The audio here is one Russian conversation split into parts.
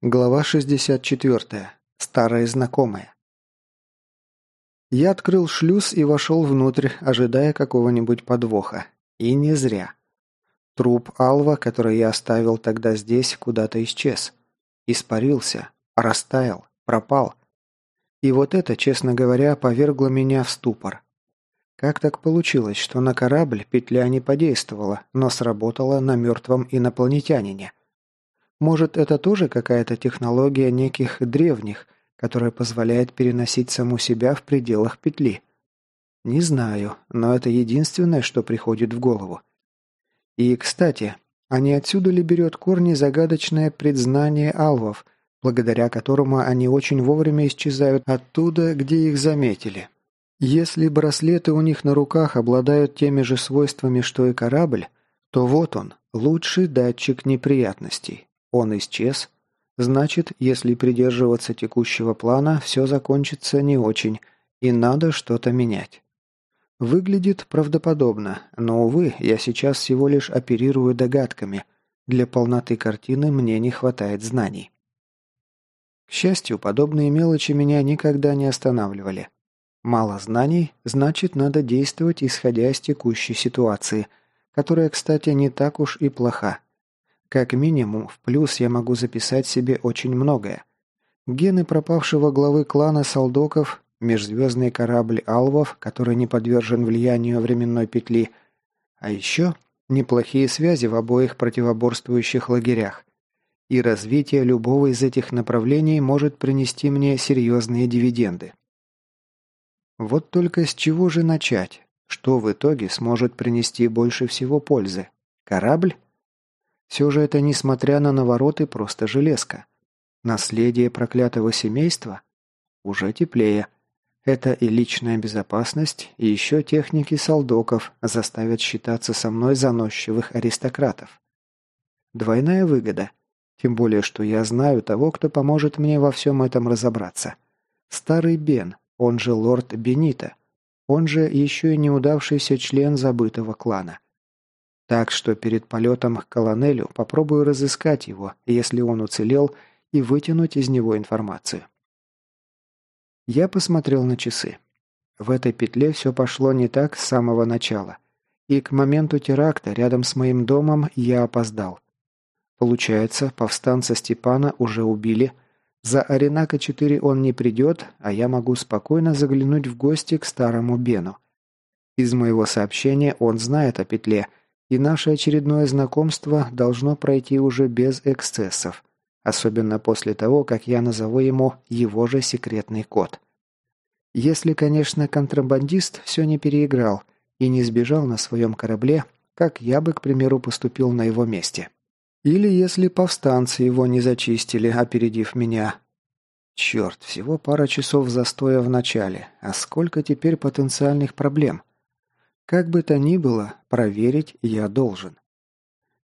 Глава 64. Старые знакомые. Я открыл шлюз и вошел внутрь, ожидая какого-нибудь подвоха. И не зря. Труп Алва, который я оставил тогда здесь, куда-то исчез. Испарился, растаял, пропал. И вот это, честно говоря, повергло меня в ступор. Как так получилось, что на корабль петля не подействовала, но сработала на мертвом инопланетянине? Может, это тоже какая-то технология неких древних, которая позволяет переносить саму себя в пределах петли? Не знаю, но это единственное, что приходит в голову. И, кстати, а не отсюда ли берет корни загадочное предзнание алвов, благодаря которому они очень вовремя исчезают оттуда, где их заметили? Если браслеты у них на руках обладают теми же свойствами, что и корабль, то вот он, лучший датчик неприятностей. Он исчез. Значит, если придерживаться текущего плана, все закончится не очень, и надо что-то менять. Выглядит правдоподобно, но, увы, я сейчас всего лишь оперирую догадками. Для полноты картины мне не хватает знаний. К счастью, подобные мелочи меня никогда не останавливали. Мало знаний, значит, надо действовать, исходя из текущей ситуации, которая, кстати, не так уж и плоха. Как минимум, в плюс я могу записать себе очень многое. Гены пропавшего главы клана Салдоков, межзвездный корабль Алвов, который не подвержен влиянию временной петли, а еще неплохие связи в обоих противоборствующих лагерях. И развитие любого из этих направлений может принести мне серьезные дивиденды. Вот только с чего же начать? Что в итоге сможет принести больше всего пользы? Корабль? Все же это, несмотря на навороты, просто железка. Наследие проклятого семейства? Уже теплее. Это и личная безопасность, и еще техники солдоков заставят считаться со мной заносчивых аристократов. Двойная выгода. Тем более, что я знаю того, кто поможет мне во всем этом разобраться. Старый Бен, он же лорд Бенита, он же еще и неудавшийся член забытого клана. Так что перед полетом к колонелю попробую разыскать его, если он уцелел, и вытянуть из него информацию. Я посмотрел на часы. В этой петле все пошло не так с самого начала. И к моменту теракта рядом с моим домом я опоздал. Получается, повстанца Степана уже убили. За Аренака-4 он не придет, а я могу спокойно заглянуть в гости к старому Бену. Из моего сообщения он знает о петле – и наше очередное знакомство должно пройти уже без эксцессов, особенно после того, как я назову ему его же секретный код. Если, конечно, контрабандист все не переиграл и не сбежал на своем корабле, как я бы, к примеру, поступил на его месте. Или если повстанцы его не зачистили, опередив меня. Черт, всего пара часов застоя в начале, а сколько теперь потенциальных проблем? Как бы то ни было, проверить я должен.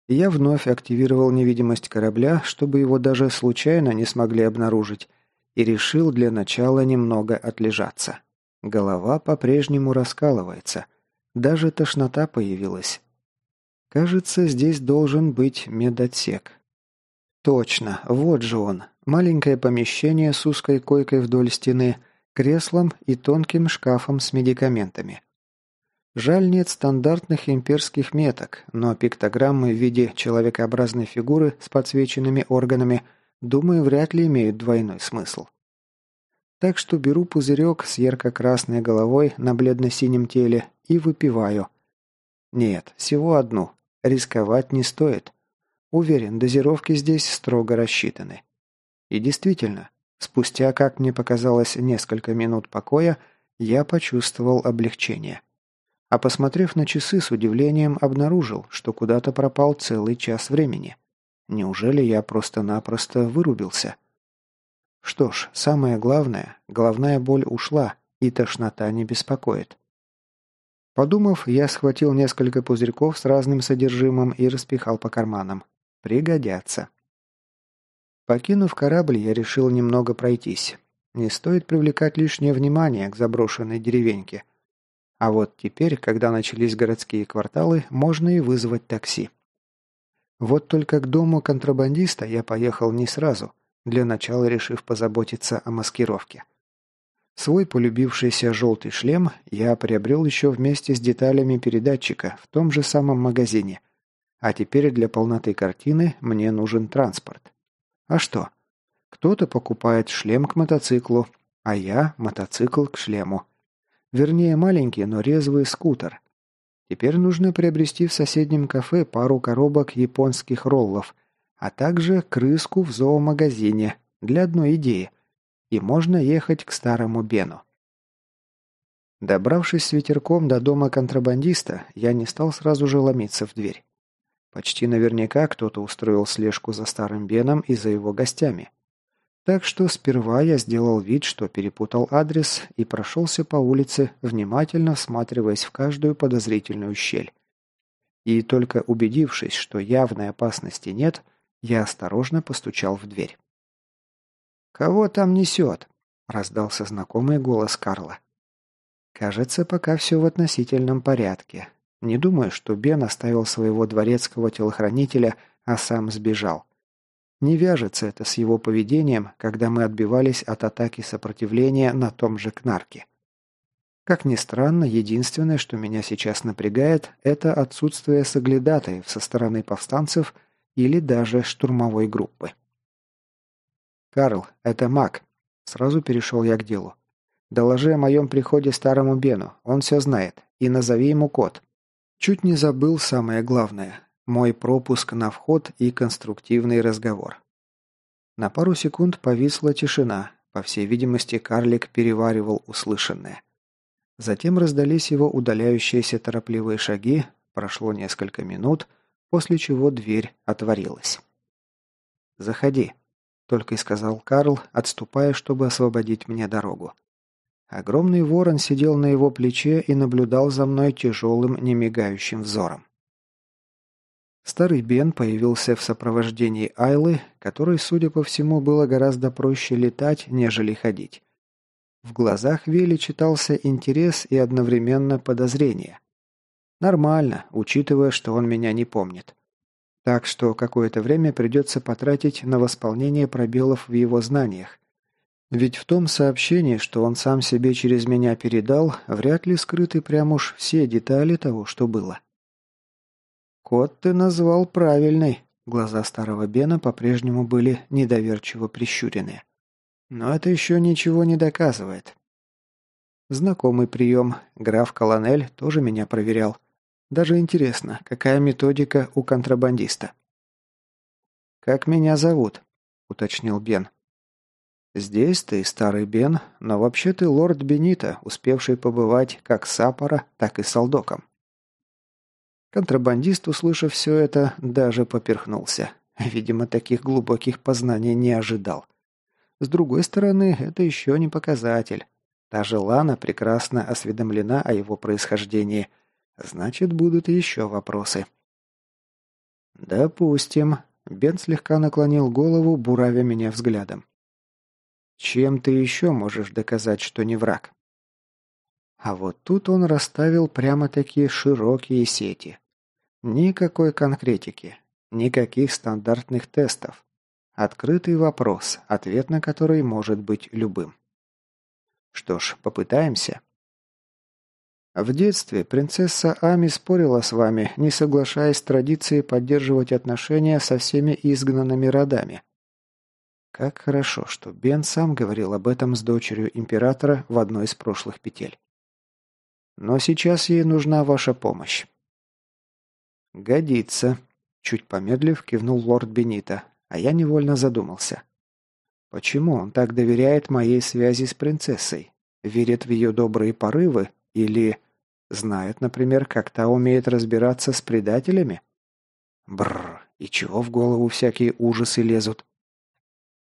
Я вновь активировал невидимость корабля, чтобы его даже случайно не смогли обнаружить, и решил для начала немного отлежаться. Голова по-прежнему раскалывается. Даже тошнота появилась. Кажется, здесь должен быть медотсек. Точно, вот же он. Маленькое помещение с узкой койкой вдоль стены, креслом и тонким шкафом с медикаментами. Жаль, нет стандартных имперских меток, но пиктограммы в виде человекообразной фигуры с подсвеченными органами, думаю, вряд ли имеют двойной смысл. Так что беру пузырек с ярко-красной головой на бледно-синем теле и выпиваю. Нет, всего одну. Рисковать не стоит. Уверен, дозировки здесь строго рассчитаны. И действительно, спустя, как мне показалось, несколько минут покоя, я почувствовал облегчение а посмотрев на часы с удивлением обнаружил, что куда-то пропал целый час времени. Неужели я просто-напросто вырубился? Что ж, самое главное, головная боль ушла, и тошнота не беспокоит. Подумав, я схватил несколько пузырьков с разным содержимым и распихал по карманам. Пригодятся. Покинув корабль, я решил немного пройтись. Не стоит привлекать лишнее внимание к заброшенной деревеньке – а вот теперь, когда начались городские кварталы, можно и вызвать такси. Вот только к дому контрабандиста я поехал не сразу, для начала решив позаботиться о маскировке. Свой полюбившийся желтый шлем я приобрел еще вместе с деталями передатчика в том же самом магазине. А теперь для полноты картины мне нужен транспорт. А что? Кто-то покупает шлем к мотоциклу, а я – мотоцикл к шлему. Вернее, маленький, но резвый скутер. Теперь нужно приобрести в соседнем кафе пару коробок японских роллов, а также крыску в зоомагазине для одной идеи. И можно ехать к старому Бену. Добравшись с ветерком до дома контрабандиста, я не стал сразу же ломиться в дверь. Почти наверняка кто-то устроил слежку за старым Беном и за его гостями. Так что сперва я сделал вид, что перепутал адрес и прошелся по улице, внимательно всматриваясь в каждую подозрительную щель. И только убедившись, что явной опасности нет, я осторожно постучал в дверь. «Кого там несет?» – раздался знакомый голос Карла. «Кажется, пока все в относительном порядке. Не думаю, что Бен оставил своего дворецкого телохранителя, а сам сбежал. Не вяжется это с его поведением, когда мы отбивались от атаки сопротивления на том же Кнарке. Как ни странно, единственное, что меня сейчас напрягает, это отсутствие соглядатаев со стороны повстанцев или даже штурмовой группы. «Карл, это маг», — сразу перешел я к делу. «Доложи о моем приходе старому Бену, он все знает, и назови ему код». Чуть не забыл самое главное. Мой пропуск на вход и конструктивный разговор. На пару секунд повисла тишина. По всей видимости, карлик переваривал услышанное. Затем раздались его удаляющиеся торопливые шаги, прошло несколько минут, после чего дверь отворилась. «Заходи», — только и сказал Карл, отступая, чтобы освободить мне дорогу. Огромный ворон сидел на его плече и наблюдал за мной тяжелым, немигающим взором. Старый Бен появился в сопровождении Айлы, которой, судя по всему, было гораздо проще летать, нежели ходить. В глазах Вилли читался интерес и одновременно подозрение. Нормально, учитывая, что он меня не помнит. Так что какое-то время придется потратить на восполнение пробелов в его знаниях. Ведь в том сообщении, что он сам себе через меня передал, вряд ли скрыты прям уж все детали того, что было. «Код ты назвал правильный». Глаза старого Бена по-прежнему были недоверчиво прищурены. «Но это еще ничего не доказывает». Знакомый прием. Граф Колонель тоже меня проверял. Даже интересно, какая методика у контрабандиста. «Как меня зовут?» – уточнил Бен. «Здесь ты, старый Бен, но вообще ты лорд Бенита, успевший побывать как Сапора, так и Салдоком. Контрабандист, услышав все это, даже поперхнулся. Видимо, таких глубоких познаний не ожидал. С другой стороны, это еще не показатель. Та же Лана прекрасно осведомлена о его происхождении. Значит, будут еще вопросы. «Допустим». Бен слегка наклонил голову, буравя меня взглядом. «Чем ты еще можешь доказать, что не враг?» А вот тут он расставил прямо такие широкие сети. Никакой конкретики, никаких стандартных тестов. Открытый вопрос, ответ на который может быть любым. Что ж, попытаемся. В детстве принцесса Ами спорила с вами, не соглашаясь с традицией поддерживать отношения со всеми изгнанными родами. Как хорошо, что Бен сам говорил об этом с дочерью императора в одной из прошлых петель. Но сейчас ей нужна ваша помощь. «Годится», – чуть помедлив, кивнул лорд Бенита, а я невольно задумался. «Почему он так доверяет моей связи с принцессой? Верит в ее добрые порывы? Или знает, например, как та умеет разбираться с предателями?» Бррр, и чего в голову всякие ужасы лезут?